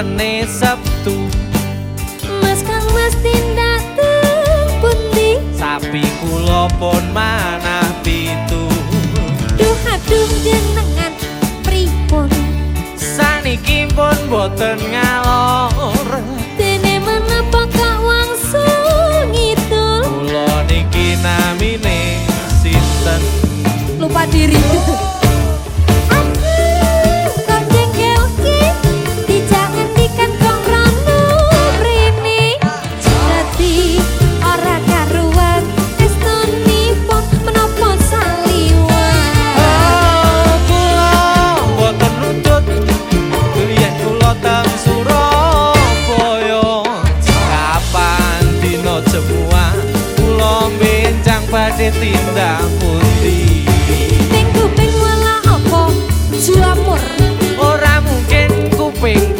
setene Sabtu. Mas kang mas tindak tempun di Sapi kulopon manah pitu. Duh aduh jenengan pripun? Sani kimpun boten ngalor. Bing.